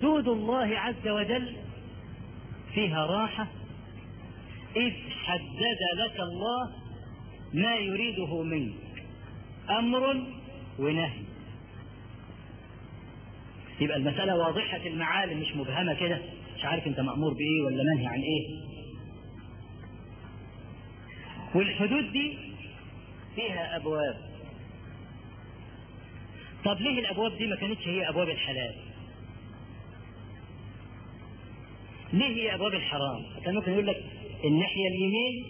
حدود الله عز وجل فيها راحة إذ حدد لك الله ما يريده منك أمر ونهي. يبقى المسألة واضحة المعالم مش مبهمة كده؟ مش عارف أنت مأمور بإيه ولا منهي عن إيه. والحدود دي فيها أبواب. طب ليه الأبواب دي ما كانتش هي أبواب الحلال؟ ليه هي أبواب الحرام؟ كان ممكن يقول لك الناحية اليمين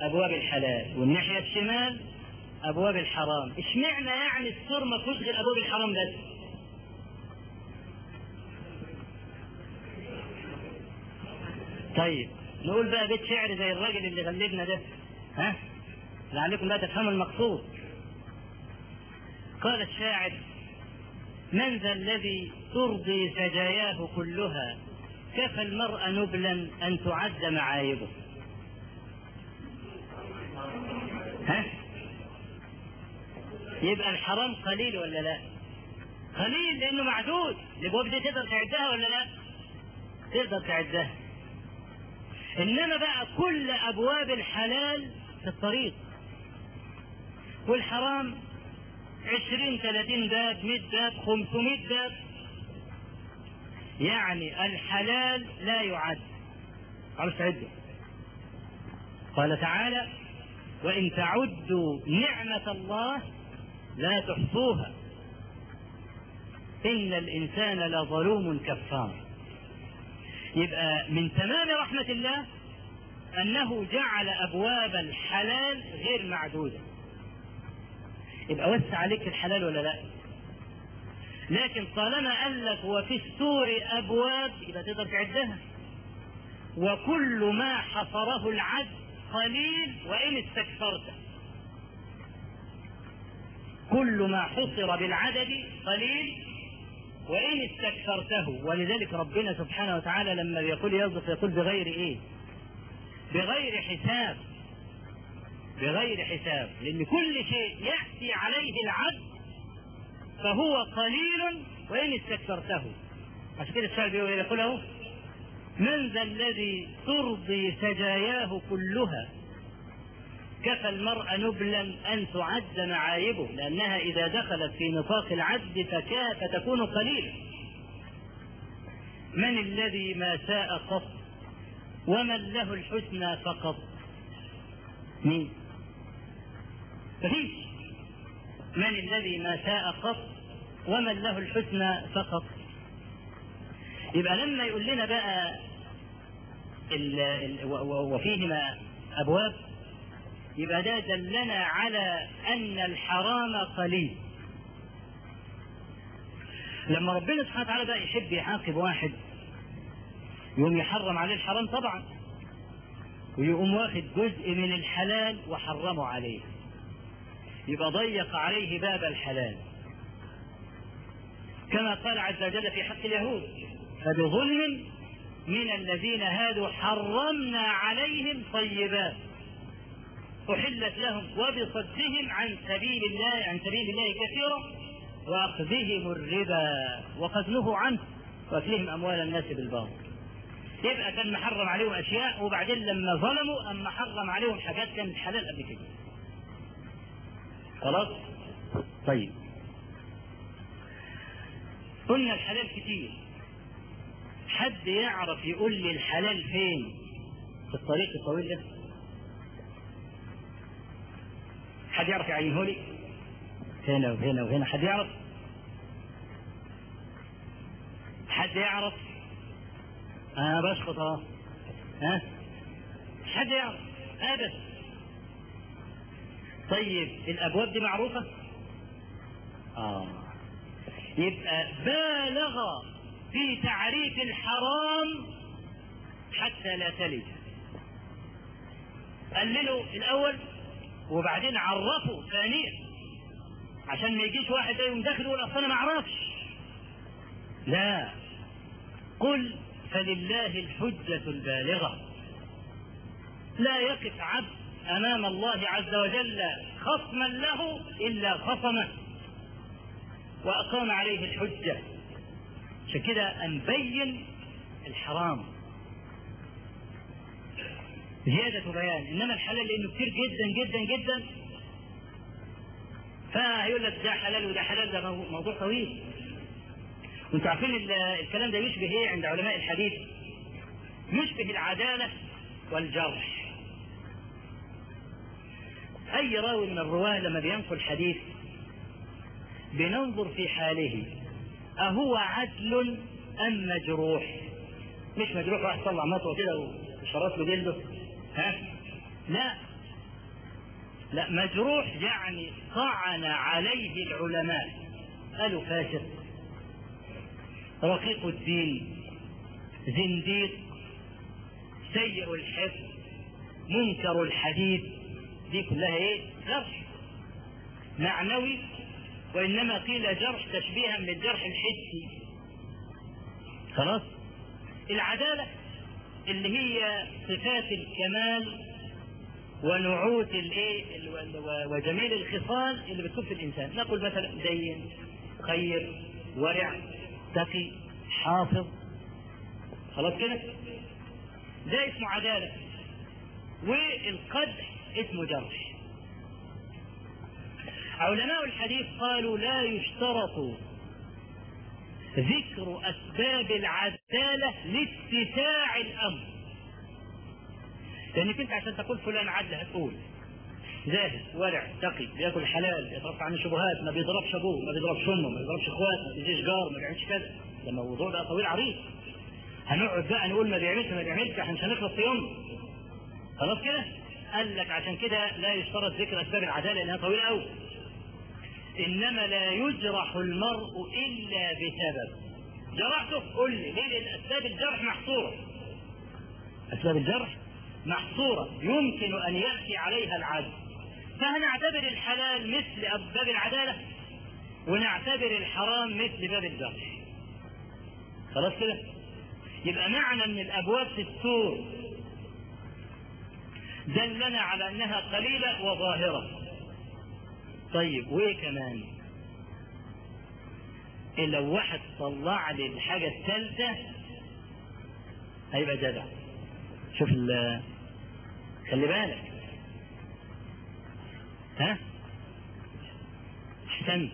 أبواب الحلال والناحية الشمال أبواب الحرام. إشمعنى يعني السور ما فيهوش غير أبواب الحرام بس؟ طيب نقول بقى بيت شعر زي الراجل اللي غلبنا ده ها؟ لعلكم لا تفهموا المقصود. قال الشاعر من ذا الذي ترضي سجاياه كلها كفى المرء نبلا أن تعد معايبه. ها؟ يبقى الحرام قليل ولا لا؟ قليل لأنه معدود. الابواب دي تقدر تعدها ولا لا؟ تقدر تعدها. إنما بقى كل أبواب الحلال في الطريق. والحرام عشرين ثلاثين باب مئة باب خمسمائة باب. يعني الحلال لا يعد. عرفت تعده قال تعالى وإن تعدوا نعمة الله لا تحصوها. إن الإنسان لظلوم كفار. يبقى من تمام رحمة الله أنه جعل أبواب الحلال غير معدودة. يبقى وسع عليك الحلال ولا لا؟ لكن طالما قال لك وفي السور أبواب يبقى تقدر تعدها. وكل ما حصره العد قليل وإن استكثرته كل ما حصر بالعدد قليل وإن استكثرته. ولذلك ربنا سبحانه وتعالى لما يقول يصدق يقول بغير إيه؟ بغير حساب. بغير حساب. لأن كل شيء يأتي عليه العبد فهو قليل وإن استكثرته. عشان كده الشاعر يقول اهو من ذا الذي ترضي سجاياه كلها كفى المرء نبلا أن تعد معايبه لأنها إذا دخلت في نطاق العد فتكون قليلة من الذي ما ساء قط ومن له الحسنى فقط. مين؟ مفيش من الذي ما ساء قط ومن له الحسنى فقط. يبقى لما يقول لنا بقى ال ال وفيهما أبواب يبقى ده دلنا على أن الحرام قليل. لما ربنا سبحانه وتعالى بقى يحب يعاقب واحد يقوم يحرم عليه الحرام طبعا ويقوم واخد جزء من الحلال وحرمه عليه. يبقى ضيق عليه باب الحلال. كما قال عز وجل في حق اليهود فبظلم من الذين هادوا حرمنا عليهم طيبات أحلت لهم وبصدهم عن سبيل الله عن سبيل الله كثيرا وأخذهم الربا وقد نهوا عنه وأكلهم أموال الناس بالباطل. يبقى كان محرم عليهم أشياء وبعدين لما ظلموا أما حرم عليهم حاجات كانت حلال قبل كده. خلاص؟ طيب. قلنا الحلال كتير. حد يعرف يقول لي الحلال فين؟ في الطريق الطويل ده. حد يعرف يعينه لي؟ هنا وهنا وهنا. حد يعرف؟ حد يعرف؟ أنا بشخط آه ها؟ حد يعرف؟ ابدا. طيب الأبواب دي معروفة؟ آه. يبقى بالغ في تعريف الحرام حتى لا تلج قللوا الأول وبعدين عرفوا ثانيا. عشان ما يجيش واحد يقوم داخل يقول أصل أنا ما أعرفش. لا. قل فلله الحجة البالغة. لا يقف عبد أمام الله عز وجل خصما له إلا خصمه. وأقام عليه الحجة. عشان كده نبين الحرام. زيادة بيان. إنما الحلال لأنه كتير جدا جدا جدا. فهيقول لك ده حلال وده حلال ده موضوع طويل. وانتوا عارفين الكلام ده يشبه إيه عند علماء الحديث؟ يشبه العدالة والجرح. أي راوي من الرواة لما بينقل حديث؟ بننظر في حاله. أهو عدل أم مجروح؟ مش مجروح واحد طلع مطوة كده وشرط له جلده. ها؟ لا. لا مجروح يعني طعن عليه العلماء. قالوا فاسق. رقيق الدين زنديق سيء الحفظ منكر الحديث. دي كلها إيه؟ جرح. معنوي وإنما قيل جرح تشبيها بالجرح الحسي. خلاص؟ العدالة اللي هي صفات الكمال ونعوت الإيه؟ وجميل الخصال اللي بتكون في الإنسان. نقول مثلا دين خير ورع تقي حافظ. خلاص كده؟ ده اسمه عدالة. والقدح اسمه جرح علماء الحديث قالوا لا يشترط ذكر أسباب العدالة لاتساع الأمر. لأنك أنت عشان تقول فلان عدل هتقول. زاهد ورع تقي بياكل حلال يترفع عن الشبهات ما بيضربش أبوه ما بيضربش أمه ما بيضربش إخواته ما بيجيش جار ما بيعملش كذا. ده الموضوع بقى طويل عريض. هنقعد بقى نقول ما بيعملش ما بيعملش عشان مش هنخلص في يوم. خلاص كده؟ قال لك عشان كده لا يشترط ذكر أسباب العدالة لأنها طويلة قوي إنما لا يجرح المرء إلا بسبب. جرحته؟ قل لي. ليه؟ لأن أسباب الجرح محصورة. أسباب الجرح محصورة. يمكن أن يأتي عليها العدل. فهنعتبر الحلال مثل باب العدالة ونعتبر الحرام مثل باب الجرح. خلاص كده؟ يبقى معنى إن الأبواب السور دلنا على أنها قليلة وظاهرة. طيب وإيه كمان؟ إيه لو واحد طلع لي الحاجة الثالثة هيبقى جدع. شوف خلي بالك. ها؟ احسن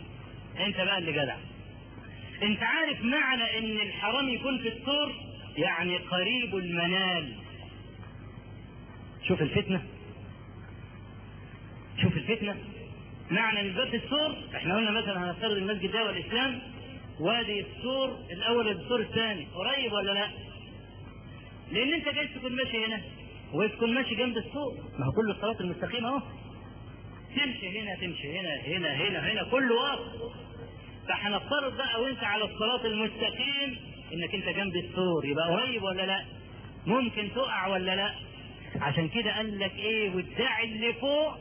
أنت بقى اللي جدع. أنت عارف معنى إن الحرام يكون في السور يعني قريب المنال. شوف الفتنة. شوف الفتنة. معنى باب السور إحنا قلنا مثلا هنفترض المسجد ده والإسلام. وادي السور الأول والسور الثاني. قريب ولا لا؟ لأن أنت جاي تكون ماشي هنا. وتكون ماشي جنب السوق ما هو كل الصراط المستقيم أهو. تمشي هنا تمشي هنا هنا هنا هنا. كله واقف فهنفترض بقى وانت على الصراط المستقيم إنك أنت جنب السور. يبقى قريب ولا لا؟ ممكن تقع ولا لا؟ عشان كده قال لك إيه والداعي اللي فوق.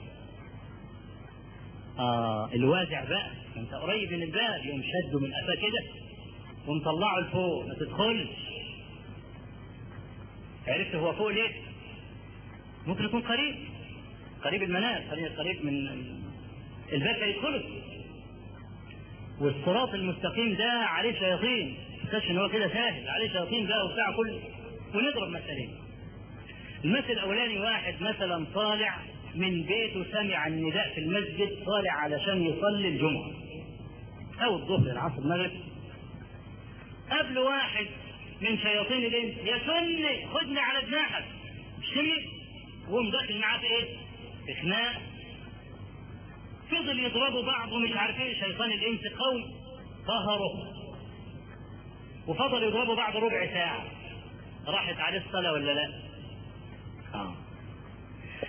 آه الوازع بقى. أنت قريب من الباب يقوم شده من قفاه كده ومطلعه لفوق ما تدخلش. عرفت هو فوق ليه؟ ممكن يكون قريب. قريب المنال خلينا قريب من الباب يدخله. والصراط المستقيم ده عليه شياطين. تخش إن هو كده سهل عليه شياطين بقى وبتاع كل ونضرب مثلين المثل الاولاني واحد مثلا طالع من بيته سمع النداء في المسجد طالع علشان يصلي الجمعة. أو الظهر العصر المغرب. قبل واحد من شياطين الإنس يا سني خدني على جناحك وقوم داخل معاه في إيه؟ في خناق فضل يضربوا بعض ومش عارف إيه شيطان الإنس قوي. قهره وفضل يضربوا بعض ربع ساعة. راحت عليه الصلاة ولا لا؟ آه.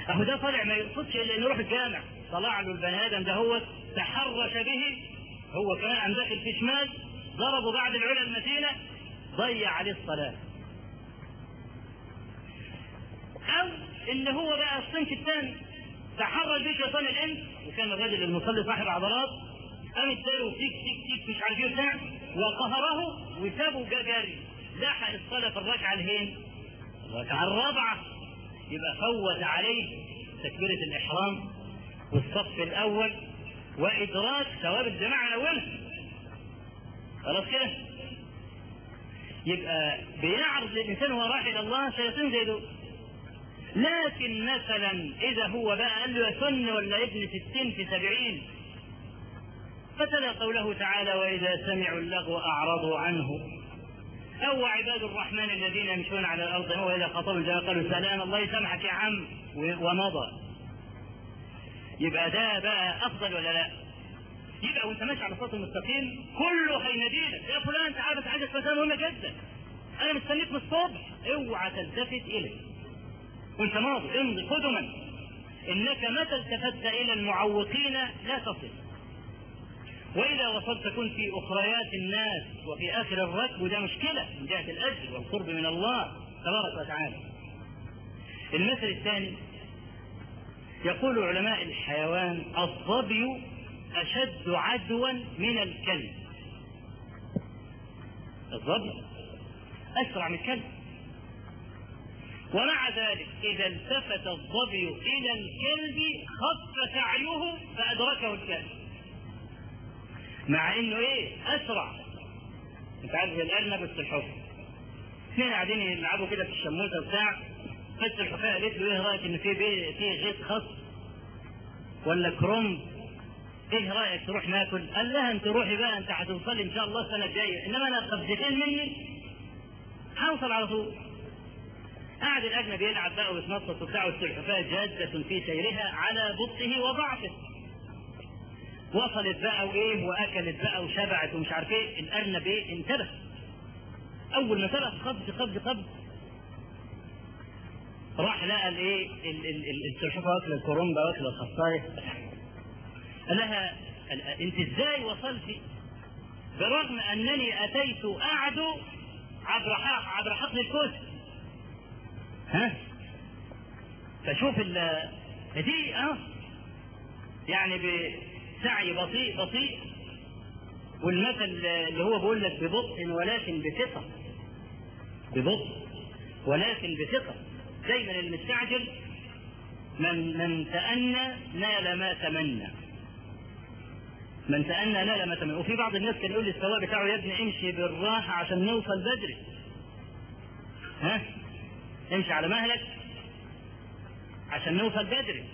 اهو ده طالع ما يقصدش إلا إنه يروح الجامع. طلع له البني آدم ده هو تحرش به. هو كمان عم داخل في شمال ضربوا بعد العلا المتينة ضيع عليه الصلاة. أو إن هو بقى الصنف الثاني. تحرج به شيطان الإنس وكان الرجل المصلي صاحب عضلات قام اداله تيك تيك تيك مش عارف إيه بتاع وقهره وسابه جري. لحق الصلاة في الركعة الهين. الركعة الرابعة. يبقى فوت عليه تكبيرة الإحرام والصف الأول وإدراك ثواب الجماعة الأولى خلاص كده؟ يبقى بيعرض الإنسان وهو رايح إلى الله شياطين زي دول. لكن مثلا إذا هو بقى قال له يا سن ولا ابن ستين في سبعين؟ فتلا قوله تعالى وإذا سمعوا اللغو أعرضوا عنه. أو عباد الرحمن الذين يمشون على الأرض واذا خطبوا قالوا سلام الله يسامحك يا عم ومضى. يبقى ده بقى أفضل ولا لا؟ يبقى وأنت ماشي على الصراط المستقيم كله هيناديلك يا فلان تعالى بس عايزك مسألة مهمة جدا أنا مستنيك من الصبح اوعى تلتفت إليه. وأنت ماضي امضي قدما إنك متى التفت إلى المعوقين لا تصل. وإذا وصلت كن في أخريات الناس وفي آخر الركب وده مشكلة من جهة الأجر والقرب من الله تبارك وتعالى. المثل الثاني يقول علماء الحيوان الظبي أشد عدوا من الكلب. الظبي أسرع من الكلب. ومع ذلك إذا التفت الظبي إلى الكلب خف سعيه فأدركه الكلب. مع إنه إيه؟ أسرع. أنت عارف الأرنب والسلحفاة اثنين قاعدين يلعبوا كده في الشموسة بتاع فالسلحفاة قالت له إيه رأيك إن في في غيط خاص؟ ولا كرومب إيه رأيك تروح ناكل؟ قال لها أنت روحي بقى أنت هتوصلي إن شاء الله السنة الجاية. إنما أنا قبضتين مني. هوصل على طول. قاعد الأجنبي يلعب بقى ويتنطط وبتاع والسلحفاه جادة في سيرها على بطئه وضعفه. وصلت بقى وإيه؟ وأكلت بقى وشبعت ومش عارف إيه. الأرنب إيه؟ انتبه. أول ما سبق قبض قبض قبض. راح لقى الإيه؟ السلحفاه واكله الكرومبه واكله الخصاية. قال لها أنت إزاي وصلت برغم أنني أتيت اعدو عبر عبر حقل الكوس ها؟ فشوف ال دي آه. يعني بسعي بطيء بطيء والمثل اللي هو بيقول لك ببطء ولكن بثقة. ببطء ولكن بثقة. دايما المستعجل من من تأنى نال ما تمنى. من تأنى نال ما تمنى. وفي بعض الناس كان يقول لي بتاعه يا ابني امشي بالراحة عشان نوصل بدري. ها؟ امشي على مهلك عشان نوصل بدري.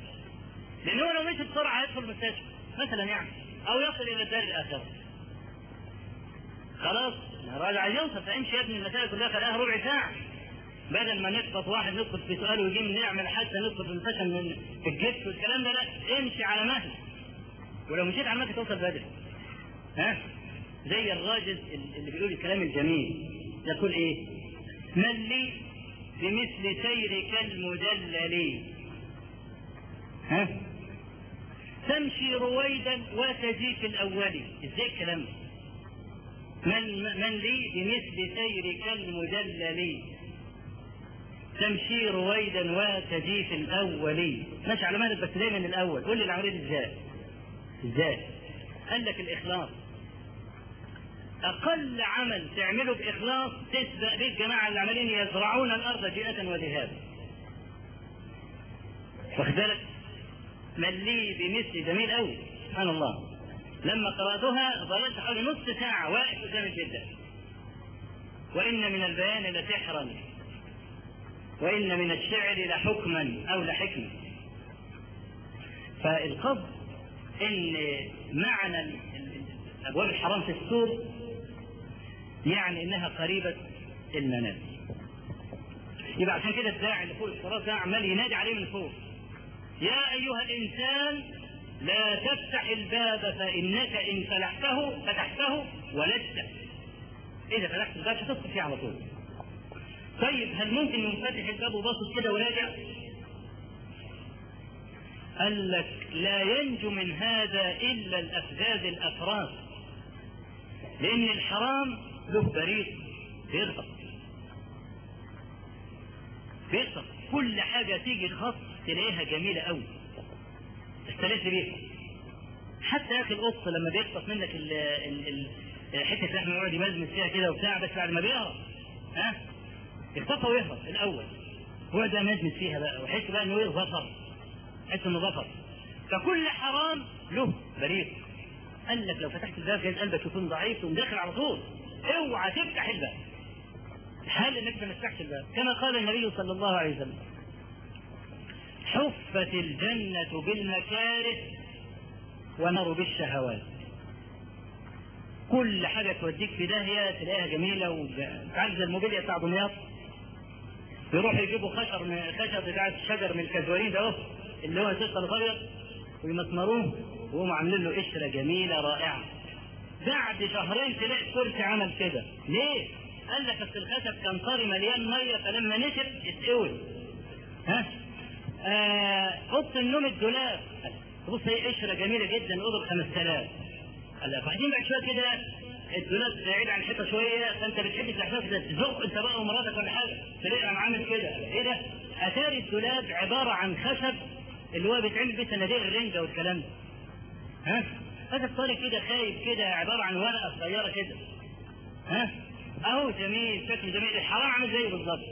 لأن هو لو مشي بسرعة هيدخل المستشفى مثلا يعني أو يصل إلى الدار الآخرة. خلاص عايز يوصل فامشي يا ابني المسائل كلها خلاها ربع ساعة. بدل ما نخبط واحد ندخل في سؤال ويجي نعمل حتى ندخل في المستشفى من في الجبس والكلام ده لا امشي على مهلك ولو مشيت على مهلك توصل بدري. ها؟ زي الراجل اللي بيقول الكلام الجميل. يقول إيه؟ من لي بمثل سيرك المدلل. ها؟ تمشي رويدا وتجي في إزاي الكلام من من لي بمثل سيرك المدلل تمشي رويدا وتجي في الأول. ماشي على مهلك بس دايما الأول. قول لي العملية إزاي؟ إزاي؟ قال لك الإخلاص. أقل عمل تعمله بإخلاص تسبق به الجماعة اللي عمالين يزرعون الأرض جئه وذهابا. واخد بالك؟ من لي بمثل جميل قوي سبحان الله. لما قرأتها ظللت حوالي نص ساعة واقف قدام الجده وإن من البيان لسحرا. وإن من الشعر لحكما أو لحكمة. فالقصد إن معنى ابواب الحرام في السور يعني إنها قريبة المنازل. يبقى عشان كده الداعي اللي فوق الصراط ده عمال ينادي عليه من فوق. يا أيها الإنسان لا تفتح الباب فإنك إن فتحته فتحته ولجت إذا فتحت الباب هتدخل فيه على طول. طيب هل ممكن ينفتح الباب وباصص كده وراجع؟ قال لك لا ينجو من هذا إلا الأفذاذ الافراس لأن الحرام له بريق بيرهق بيرهق كل حاجة تيجي خط تلاقيها جميلة قوي. استلذ بيها. حتى يا أخي القط لما بيخطف منك ال ال ال حتة لحمه يقعد يمزمز فيها كده وبتاع بس بعد ما بيهرب ها؟ يخطفها ويهرب الأول. هو ده مزمز فيها بقى ويحس بقى إنه إيه ظفر يحس إنه ظفر. فكل حرام له بريق قال لك لو فتحت الباب كان قلبك يكون ضعيف تقوم داخل على طول. اوعى تفتح الباب. نفتحش الباب؟ كما قال النبي صلى الله عليه وسلم. حفت الجنة بالمكاره والنار بالشهوات. كل حاجة توديك في داهية تلاقيها جميلة وتعالج الموبيليا بتاع دمياط يروحوا يجيبوا خشر من خشب بتاع الشجر من الكازوارين ده اللي هو سيسة الأبيض ويمسمروه ويقوموا عاملين له قشرة جميلة رائعة. بعد شهرين تلاقي الكرسي عمل كده. ليه؟ قال لك اصل الخشب كان طري مليان مية فلما نشف اتقوي ها؟ آه، أوضة النوم الدولاب. تبص هي قشرة جميلة جدا أوضة 5000 قال لك بعدين بعد شوية كده الدولاب بعيد عن الحيطة شوية فأنت بتحب الاحساس ده تزق أنت بقى ومراتك ولا حاجة. تلاقي قام عامل كده. إيه ده؟ اتاري الدولاب عبارة عن خشب اللي هو بيتعمل بيه صناديق الرنجة والكلام ده. ها؟ خشب طري كده خايب كده عبارة عن ورقة صغيرة كده. ها؟ اهو جميل شكل جميل. الحرام عامل زيه بالظبط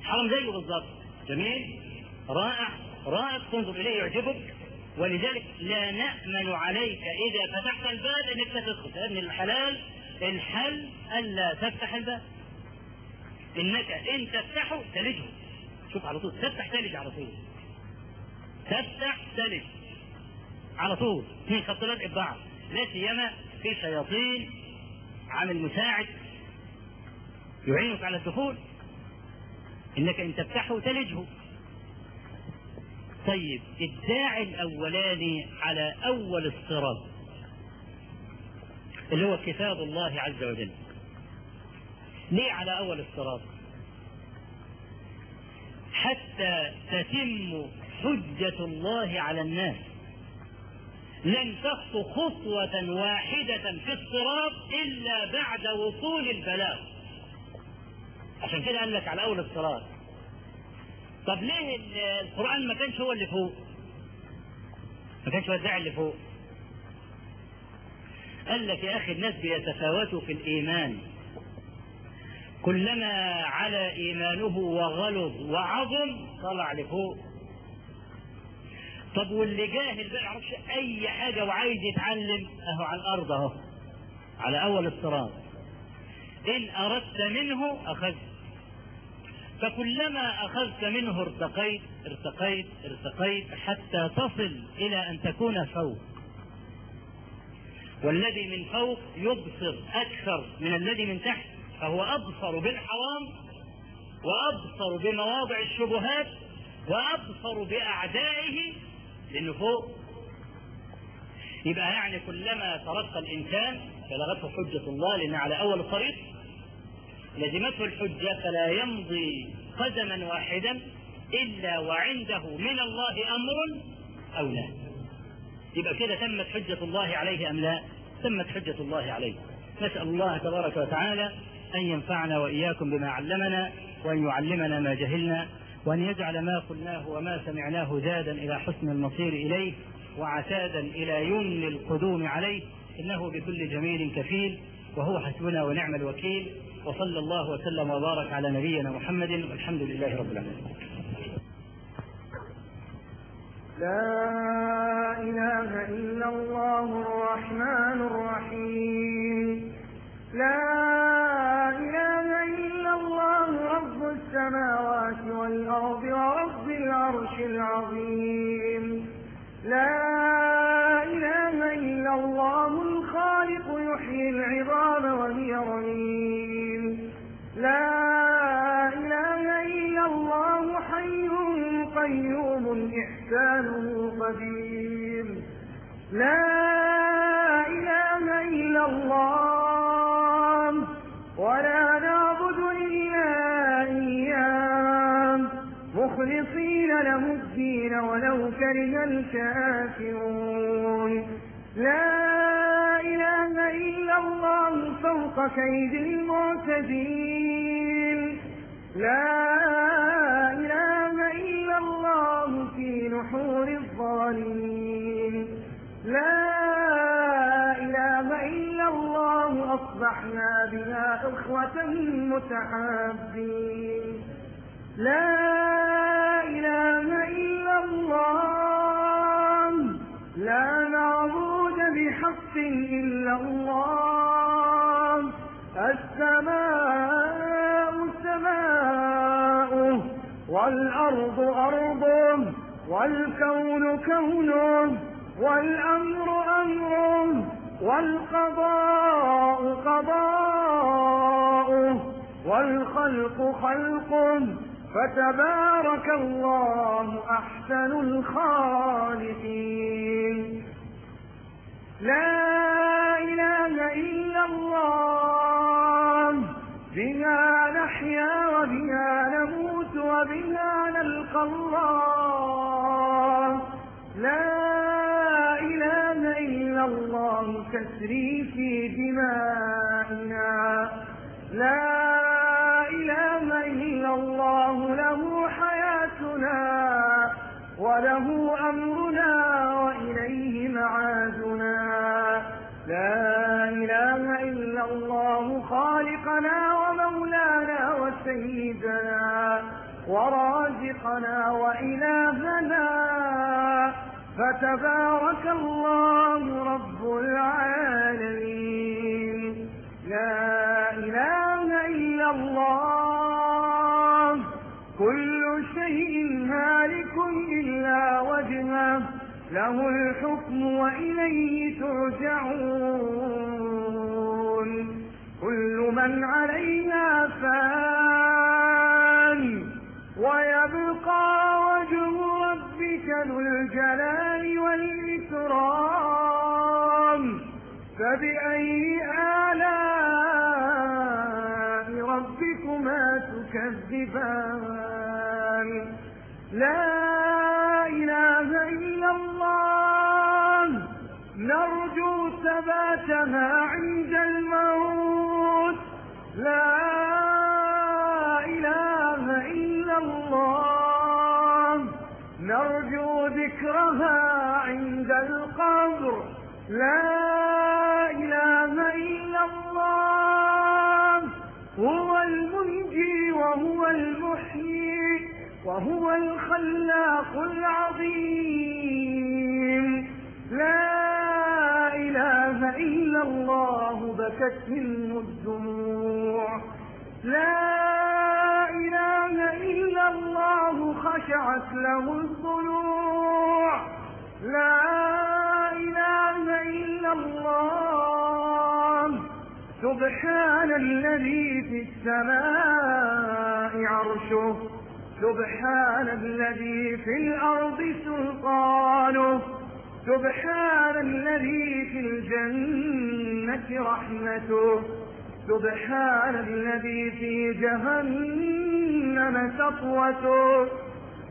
الحرام زيه بالظبط جميل. رائع. رائع. تنظر إليه يعجبك. ولذلك لا نأمن عليك إذا فتحت الباب أنك تدخل. لأن الحلال الحل ألا تفتح الباب. إنك إن تفتحه تلجه. شوف على طول. تفتح تلج على طول. تفتح تلج على طول. في خط لزق لا سيما في شياطين عامل مساعد يعينك على الدخول. إنك إن تفتحه تلجه. طيب الداعي الاولاني على أول الصراط اللي هو كتاب الله عز وجل. ليه على أول الصراط؟ حتى تتم حجة الله على الناس. لن تخطو خطوة واحدة في الصراط إلا بعد وصول البلاغ. عشان كده قال لك على أول الصراط طب ليه القرآن ما كانش هو اللي فوق؟ ما كانش الداعي اللي فوق؟ قال لك يا أخي الناس بيتفاوتوا في الإيمان. كلما على إيمانه وغلظ وعظم طلع لفوق طب واللي جاهل بقى يعرفش أي حاجة وعايز يتعلم؟ أهو على الأرض أهو على أول الصراط إن أردت منه أخذت. فكلما أخذت منه ارتقيت ارتقيت ارتقيت حتى تصل إلى أن تكون فوق. والذي من فوق يبصر أكثر من الذي من تحت فهو أبصر بالحرام وأبصر بمواضع الشبهات وأبصر بأعدائه لأنه فوق. يبقى يعني كلما ترقى الإنسان بلغته حجة الله لأن على أول الطريق لزمته الحجة فلا يمضي قدما واحدا إلا وعنده من الله أمر أو لا. يبقى كده تمت حجة الله عليه أم لا؟ تمت حجة الله عليه. نسأل الله تبارك وتعالى أن ينفعنا وإياكم بما علمنا وأن يعلمنا ما جهلنا وأن يجعل ما قلناه وما سمعناه زادا إلى حسن المصير إليه وعتادا إلى يمن القدوم عليه. إنه بكل جميل كفيل وهو حسبنا ونعم الوكيل. وصلى الله وسلم وبارك على نبينا محمد والحمد لله رب العالمين. لا إله إلا الله الرحمن الرحيم. لا إله إلا الله رب السماوات والأرض ورب العرش العظيم. لا إله إلا الله الخالق يحيي العظام وهي رميم. لا إله إلا الله حي قيوم إحسانه قدير لا إله إلا الله ولا نعبد إلا إياه. مخلصين له الدين ولو كره الكافرون. لا فوق كيد المعتدين. لا إله إلا الله في نحور الظالمين. لا إله إلا الله أصبحنا بها إخوة متحابين. لا إله إلا الله. لا معبود بحق إلا الله. السماء السماء والأرض أرضه والكون كونه والأمر أمره والقضاء قضاؤه والخلق خلقه. فتبارك الله أحسن الخالقين. لا إله إلا الله. بها نحيا وبها نموت وبها نلقى الله. لا إله إلا الله تسري في دمائنا. لا إله إلا الله له حياتنا وله أمرنا وإليه معادنا. لا إله إلا الله خالقنا وسيدنا ورازقنا وإلهنا. فتبارك الله رب العالمين. لا إله إلا الله. كل شيء هالك إلا وجهه. له الحكم وإليه ترجعون. كل من عليها فان فبأي آلاء ربكما تكذبان؟ لا إله إلا الله. نرجو ثباتها عند الموت. لا إله إلا الله. نرجو ذكرها عند القبر. لا الخلاق العظيم. لا إله إلا الله بكت منه الدموع. لا إله إلا الله خشعت له الضلوع. لا إله إلا الله. سبحان الذي في السماء عرشه. سبحان الذي في الأرض سلطانه. سبحان الذي في الجنة رحمته. سبحان الذي في جهنم سطوته.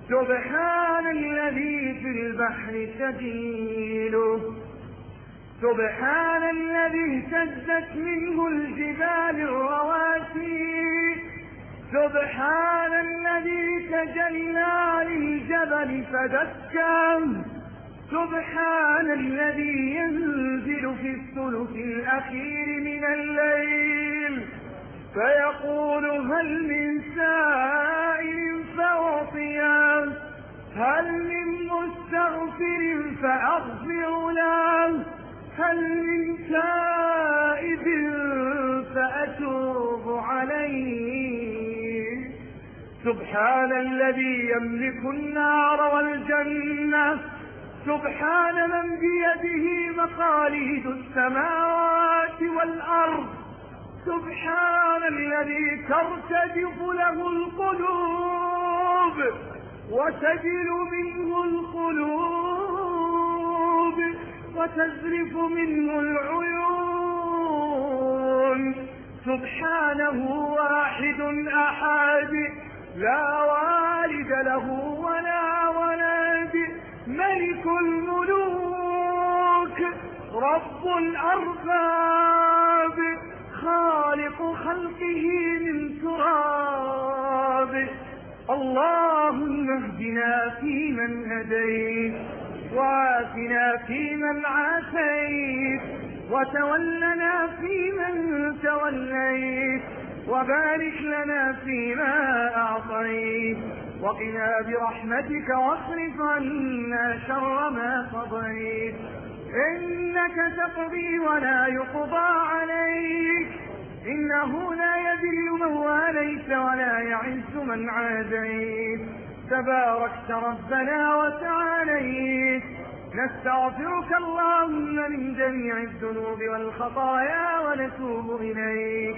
سبحان الذي في البحر سبيله سبحان الذي اهتزت منه الجبال الرواسي. سبحان الذي تجلى للجبل فدكه سبحان الذي ينزل في الثلث الأخير من الليل. فيقول هل من سائل فأعطيه هل من مستغفر فأغفر له. هل من تائب فأتوب عليه. سبحان الذي يملك النار والجنة. سبحان من بيده مقاليد السماوات والأرض. سبحان الذي ترتجف له القلوب وتجل منه القلوب وتزرف منه العيون. سبحانه واحد أحد. لا والد له ولا ولد ملك الملوك رب الأرباب خالق خلقه من تراب. اللهم اهدنا فيمن هديت وعافنا فيمن عافيت وتولنا فيمن توليت. وبارك لنا فيما أعطيت. وقنا برحمتك واصرف عنا شر ما قضيت. إنك تقضي ولا يقضى عليك. إنه لا يذل من واليت ولا يعز من عاديت. تباركت ربنا وتعاليت. نستغفرك اللهم من جميع الذنوب والخطايا ونتوب إليك.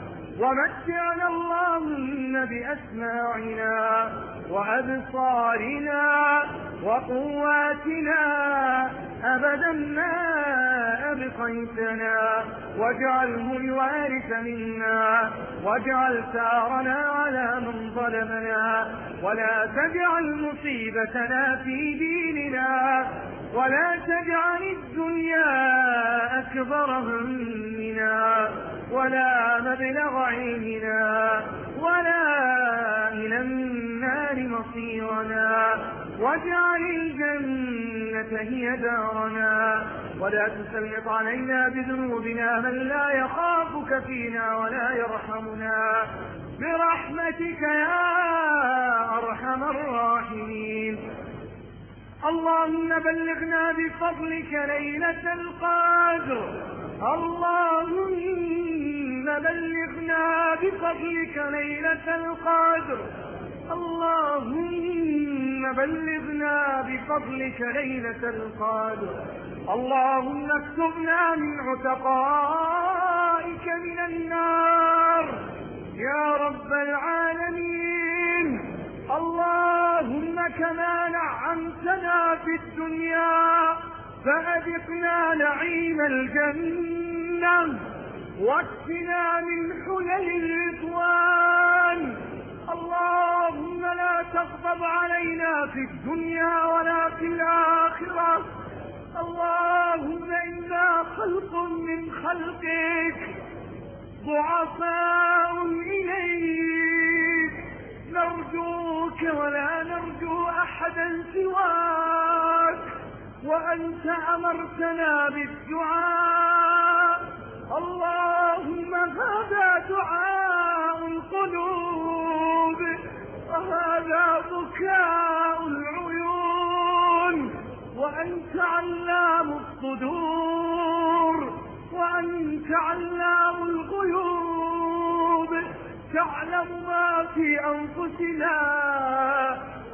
ومتعنا اللهم بأسماعنا وأبصارنا وقواتنا أبدا ما أبقيتنا. واجعله الوارث منا واجعل ثارنا على من ظلمنا ولا تجعل مصيبتنا في ديننا ولا تجعل الدنيا أكبر همنا. ولا مبلغ علمنا ولا إلى النار مصيرنا واجعل الجنة هي دارنا ولا تسلط علينا بذنوبنا من لا يخافك فينا ولا يرحمنا برحمتك يا أرحم الراحمين اللهم بلغنا بفضلك ليلة القدر اللهم بلغنا بفضلك ليلة القدر. اللهم بلغنا بفضلك ليلة القدر. اللهم اكتبنا من عتقائك من النار. يا رب العالمين. اللهم كما نعمتنا في الدنيا فأذقنا نعيم الجنة. واكفنا من حلل الرضوان. اللهم لا تغضب علينا في الدنيا ولا في الآخرة. اللهم إنا خلق من خلقك. ضعفاء إليك. نرجوك ولا نرجو أحدا سواك. وأنت أمرتنا بالدعاء. اللهم هذا دعاء القلوب وهذا بكاء العيون وأنت علام الصدور وأنت علام الغيوب تعلم ما في أنفسنا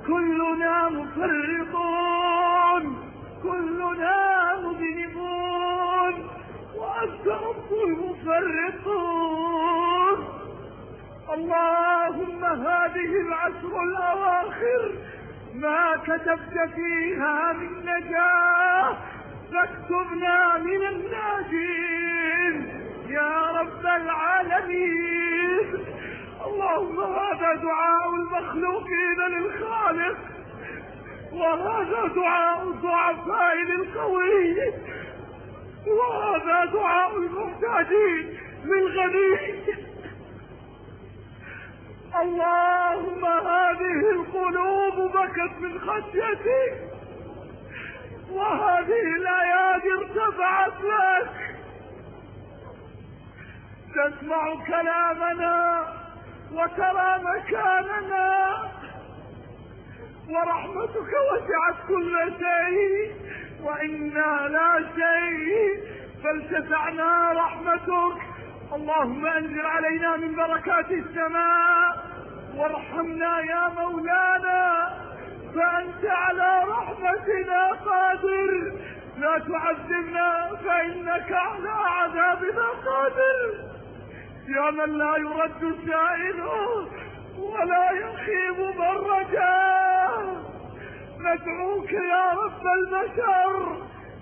كلنا مفرطون كلنا مذنبون وأنت رب المفرطون اللهم هذه العشر الأواخر ما كتبت فيها من نجاة فاكتبنا من الناجين. يا رب العالمين. اللهم هذا دعاء المخلوقين للخالق وهذا دعاء الضعفاء للقوي وهذا دعاء المحتاجين للغني. اللهم هذه القلوب بكت من خشيتك وهذه الأيادي ارتفعت لك. تسمع كلامنا وترى مكاننا ورحمتك وسعت كل شيء وإنا لا شيء فالتسعنا رحمتك. اللهم أنزل علينا من بركات السماء وارحمنا يا مولانا فأنت على رحمتنا قادر. لا تعذبنا فإنك على عذابنا قادر. يا من لا يرد سائله ولا يخيب من رجاه ندعوك يا رب البشر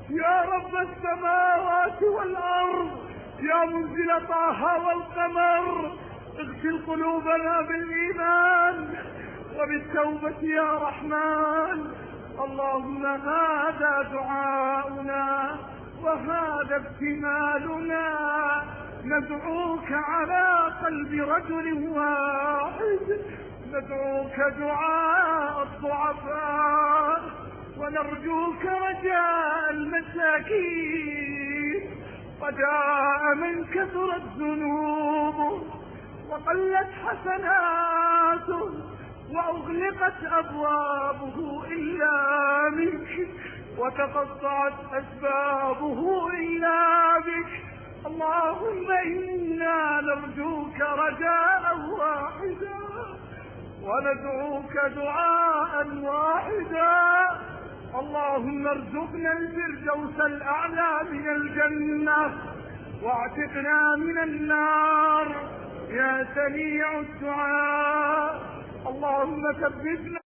يا رب السماوات والأرض. يا منزل طه والقمر اغسل قلوبنا بالإيمان وبالتوبة يا رحمن. اللهم هذا دعاؤنا وهذا ابتمالنا ندعوك على قلب رجل واحد. ندعوك دعاء الضعفاء. ونرجوك رجاء المساكين. رجاء من كثرت ذنوبه. وقلت حسناته وأغلقت أبوابه إلا منك وتقطعت أسبابه إلا بك اللهم إنا نرجوك رجاء واحدا وندعوك دعاء واحدا. اللهم ارزقنا الفردوس الأعلى من الجنة واعتقنا من النار. يا سميع الدعاء. اللهم ثبتنا